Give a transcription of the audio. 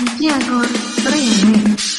你别说我的眼泪